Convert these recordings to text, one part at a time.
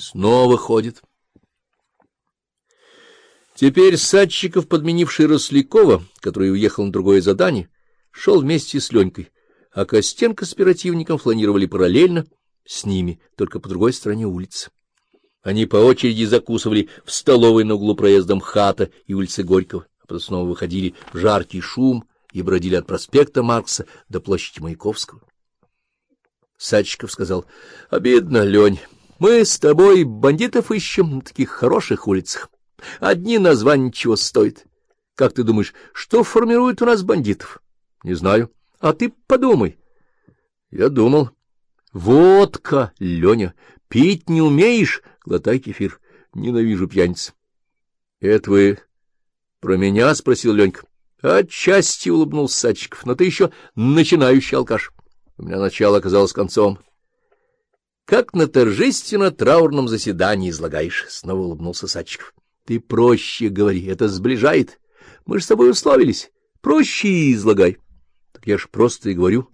Снова ходит. Теперь Садчиков, подменивший Рослякова, который уехал на другое задание, шел вместе с Ленькой, а Костенко с оперативником фланировали параллельно с ними, только по другой стороне улицы. Они по очереди закусывали в столовой на углу проездом Хата и улицы Горького, а потом снова выходили в жаркий шум и бродили от проспекта Маркса до площади Маяковского. Садчиков сказал, — Обидно, Лень, мы с тобой бандитов ищем на таких хороших улицах. Одни названия чего стоят. Как ты думаешь, что формирует у нас бандитов? — Не знаю. А ты подумай. — Я думал. — Водка, Леня, пить не умеешь? Глотай кефир. Ненавижу пьяниц. — Это вы про меня? — спросил Ленька. — Отчасти улыбнулся Садчиков, но ты еще начинающий алкаш. У меня начало оказалось концом. — Как на торжественно-траурном заседании излагаешь, — снова улыбнулся Садчиков. — Ты проще говори, это сближает. Мы же с тобой условились. Проще излагай. Так я ж просто и говорю.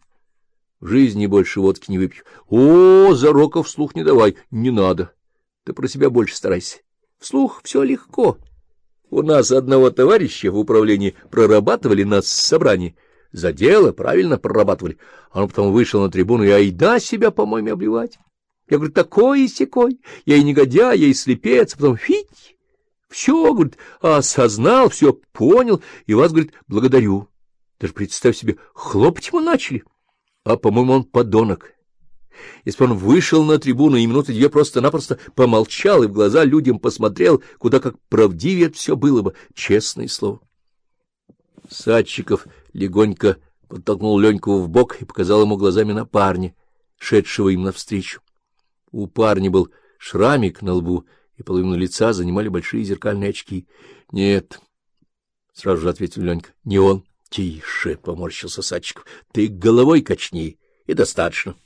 В жизни больше водки не выпью. О, зароков вслух не давай, не надо. Ты про себя больше старайся. Вслух все легко. У нас одного товарища в управлении прорабатывали нас с собраний. За дело правильно прорабатывали. А он потом вышел на трибуну и айда себя, по-моему, обливать. Я говорю, такой и секой. Я и негодяй, я и слепец. А потом, фить, все, говорит, осознал, все понял, и вас, говорит, благодарю. Даже представь себе, хлопать ему начали. А, по-моему, он подонок. Если бы он вышел на трибуну и минуты две просто-напросто помолчал и в глаза людям посмотрел, куда как правдивее все было бы, честное слово. Садчиков легонько подтолкнул Леньку в бок и показал ему глазами на парня, шедшего им навстречу. У парня был шрамик на лбу, и половину лица занимали большие зеркальные очки. — Нет, — сразу же ответил Ленька, — не он. — Тише, — поморщился Садчиков, — ты головой качни, и достаточно.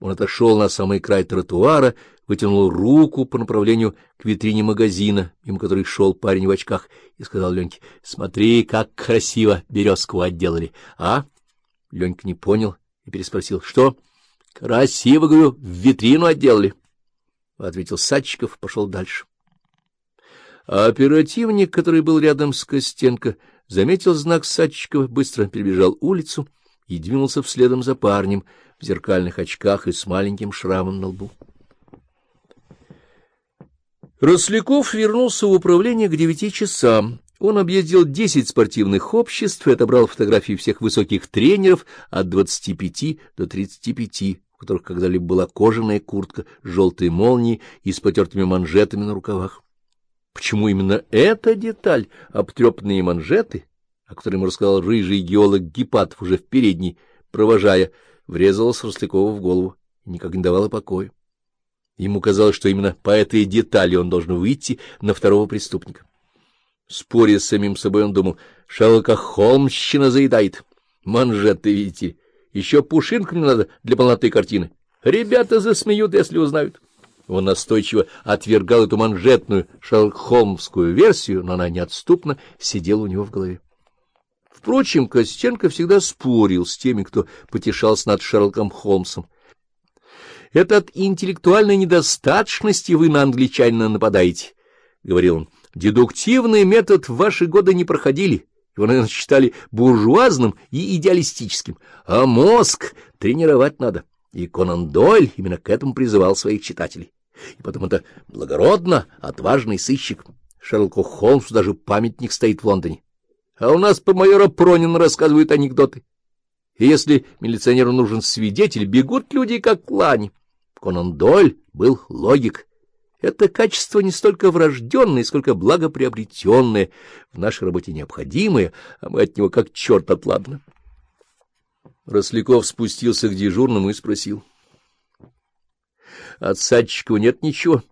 Он отошел на самый край тротуара, вытянул руку по направлению к витрине магазина, мимо которой шел парень в очках, и сказал Леньке, — Смотри, как красиво березку отделали, а? Ленька не понял и переспросил, — Что? — Красиво, говорю, в витрину отделали. — ответил Садчиков, пошел дальше. А оперативник, который был рядом с Костенко, заметил знак Садчикова, быстро перебежал улицу и двинулся вследом за парнем в зеркальных очках и с маленьким шрамом на лбу. Росляков вернулся в управление к девяти часам. Он объездил десять спортивных обществ и отобрал фотографии всех высоких тренеров от двадцати пяти до тридцати пяти, у которых когда-либо была кожаная куртка с желтой молнией и с потертыми манжетами на рукавах. Почему именно эта деталь, обтрепанные манжеты, о которой ему рассказал рыжий геолог Гипатов уже в передней, провожая, врезалась Рослякова в голову и никак не давала покоя. Ему казалось, что именно по этой детали он должен выйти на второго преступника. Споря с самим собой, он думал, Шерлока Холмщина заедает. Манжеты, видите, еще пушинку мне надо для полноты картины. Ребята засмеют, если узнают. Он настойчиво отвергал эту манжетную шерлок-холмскую версию, но она неотступно сидела у него в голове. Впрочем, Костенко всегда спорил с теми, кто потешался над Шерлоком Холмсом. «Это от интеллектуальной недостаточности вы на англичанина нападаете», — говорил он. «Дедуктивный метод в ваши годы не проходили». Его, наверное, считали буржуазным и идеалистическим, а мозг тренировать надо. И Конан Дойль именно к этому призывал своих читателей. И потом это благородно, отважный сыщик. Шерлоку Холмсу даже памятник стоит в Лондоне. А у нас по майора Пронина рассказывают анекдоты. И если милиционеру нужен свидетель, бегут люди, как лани. Конан Дойль был логик. Это качество не столько врожденное, сколько благоприобретенное, в нашей работе необходимое, а мы от него как черт отладно. Росляков спустился к дежурному и спросил. — От Садчикова нет ничего?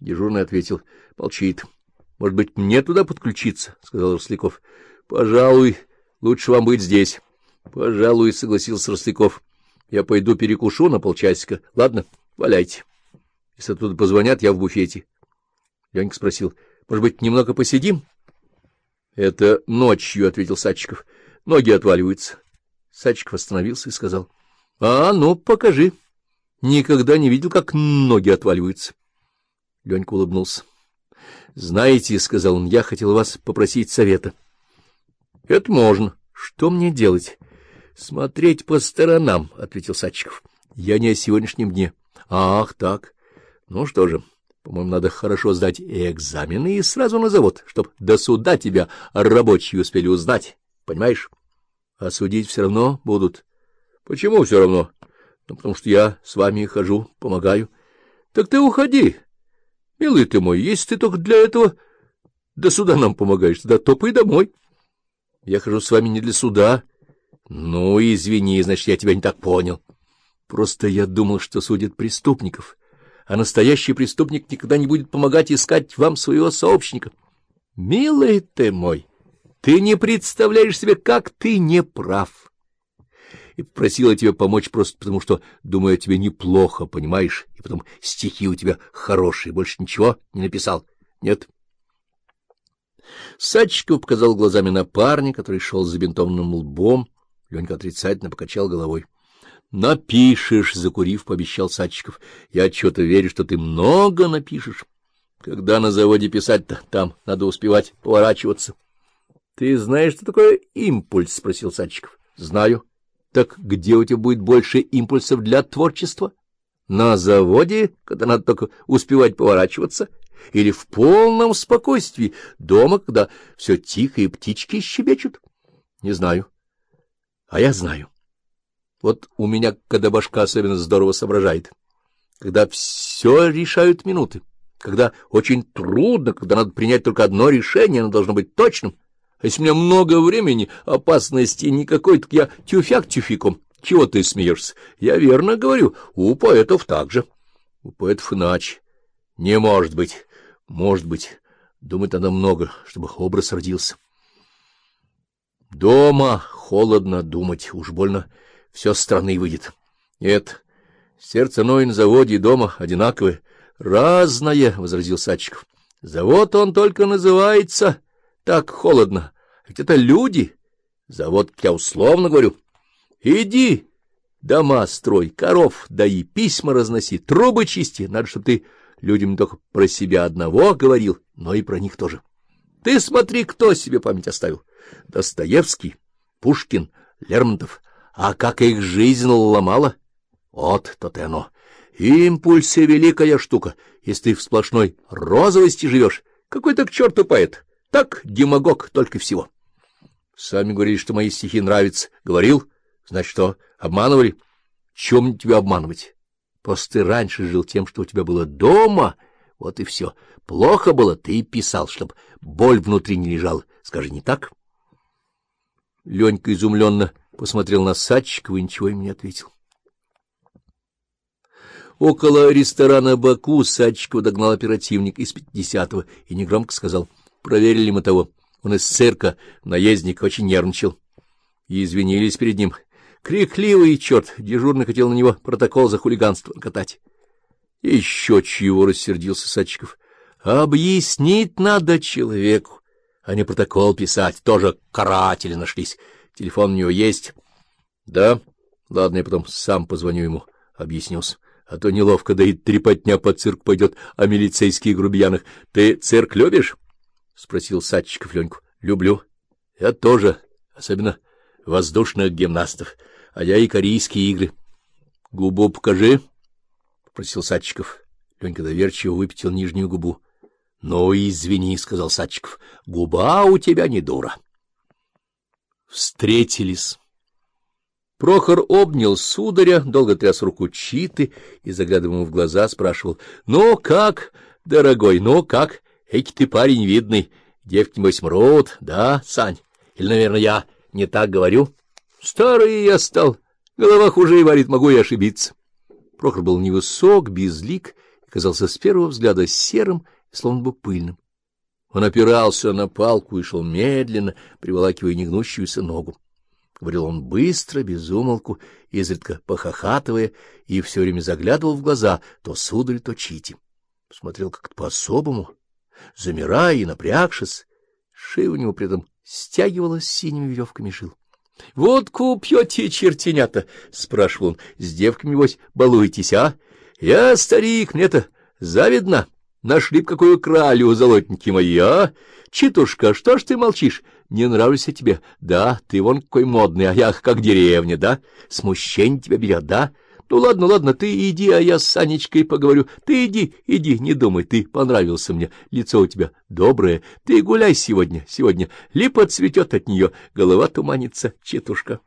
Дежурный ответил. — Молчит. — Может быть, мне туда подключиться? — сказал Росляков. — Пожалуй, лучше вам быть здесь. — Пожалуй, — согласился Росляков. — Я пойду перекушу на полчасика. Ладно, валяйте. Если оттуда позвонят, я в буфете. Ленька спросил. — Может быть, немного посидим? — Это ночью, — ответил Садчиков. — Ноги отваливаются. Садчиков остановился и сказал. — А, ну, покажи. Никогда не видел, как ноги отваливаются. Ленька улыбнулся. — Знаете, — сказал он, — я хотел вас попросить совета. — Это можно. Что мне делать? — Смотреть по сторонам, — ответил Садчиков. — Я не о сегодняшнем дне. — Ах, так. Ну что же, по-моему, надо хорошо сдать экзамены и сразу на завод, чтоб до суда тебя рабочие успели узнать. Понимаешь? А судить все равно будут. — Почему все равно? — Ну, потому что я с вами хожу, помогаю. — Так ты уходи. Милый ты мой, если ты только для этого до суда нам помогаешь, тогда топай домой. Я хожу с вами не для суда. Ну, извини, значит, я тебя не так понял. Просто я думал, что судят преступников, а настоящий преступник никогда не будет помогать искать вам своего сообщника. Милый ты мой, ты не представляешь себе, как ты не прав и просила тебя помочь просто потому, что, думаю, тебе неплохо, понимаешь, и потом стихи у тебя хорошие, больше ничего не написал. Нет. Садчиков показал глазами на парня, который шел с забинтованным лбом. Ленька отрицательно покачал головой. — Напишешь, — закурив, пообещал Садчиков. — Я что-то верю, что ты много напишешь. Когда на заводе писать-то, там надо успевать поворачиваться. — Ты знаешь, что такое импульс? — спросил Садчиков. — Знаю. Так где у тебя будет больше импульсов для творчества? На заводе, когда надо только успевать поворачиваться, или в полном спокойствии, дома, когда все тихо и птички щебечут? Не знаю. А я знаю. Вот у меня, когда башка особенно здорово соображает, когда все решают минуты, когда очень трудно, когда надо принять только одно решение, оно должно быть точным, а если у меня много времени, опасности никакой, так я тюфяк тюфиком. Чего ты смеешься? Я верно говорю, у поэтов так же. У поэтов иначе. Не может быть. Может быть. Думать надо много, чтобы образ родился. Дома холодно думать, уж больно все страны выйдет. Нет, сердце ной на заводе и дома одинаковые. Разное, — возразил Садчиков. Завод он только называется так холодно. Ведь это люди. Завод, я условно говорю. Иди, дома строй, коров даи, письма разноси, трубы чисти. Надо, чтобы ты людям только про себя одного говорил, но и про них тоже. Ты смотри, кто себе память оставил. Достоевский, Пушкин, Лермонтов. А как их жизнь ломала? Вот то-то оно. Импульсы — великая штука. Если ты в сплошной розовости живешь, какой то к черту поэт. Так, демагог только всего. Сами говорили, что мои стихи нравятся. Говорил? Значит, что, обманывали? Чем тебя обманывать? Просто ты раньше жил тем, что у тебя было дома. Вот и все. Плохо было, ты и писал, чтоб боль внутри не лежала. Скажи, не так? Ленька изумленно посмотрел на Садчикова и ничего им не ответил. Около ресторана «Баку» Садчикова догнал оперативник из пятидесятого и негромко сказал — Проверили мы того. Он из цирка, наездник, очень нервничал. И извинились перед ним. Крикливый черт, дежурный хотел на него протокол за хулиганство катать. Еще чего рассердился Садчиков. Объяснить надо человеку, а не протокол писать. Тоже каратели нашлись. Телефон у него есть? Да. Ладно, я потом сам позвоню ему, объяснился. А то неловко, да и трепотня по цирк пойдет о милицейских грубиянах. Ты цирк любишь? — спросил Садчиков Леньку. — Люблю. — Я тоже, особенно воздушных гимнастов, а я и корейские игры. — Губу покажи, — попросил Садчиков. Ленька доверчиво выпятил нижнюю губу. — Ну, извини, — сказал Садчиков, — губа у тебя не дура. Встретились. Прохор обнял сударя, долго тряс руку Читы и, заглядывая ему в глаза, спрашивал, — Ну, как, дорогой, ну, как? — Эки ты парень видный, девки, небось, мрут, да, Сань? Или, наверное, я не так говорю? Старый я стал, голова хуже и варит, могу и ошибиться. Прохор был невысок, безлик, казался с первого взгляда серым словно бы пыльным. Он опирался на палку и шел медленно, приволакивая негнущуюся ногу. Говорил он быстро, без умолку, изредка похохатывая, и все время заглядывал в глаза то сударь, то чити. Смотрел как-то по-особому, замирая и напрягшись, шея у него при этом стягивалась синими веревками жил. — Водку пьете, чертенята? — спрашивал он. — С девками, небось, балуетесь, а? Я старик, мне-то завидно. Нашли б какую кралю, золотники мои, а? Читушка, что ж ты молчишь? Не нравлюсь я тебе. Да, ты вон какой модный, а я как деревня, да? Смущение тебя берет, да? Ну, ладно, ладно, ты иди, а я с Санечкой поговорю. Ты иди, иди, не думай, ты понравился мне. Лицо у тебя доброе. Ты гуляй сегодня, сегодня. Липа цветет от нее, голова туманится, читушка.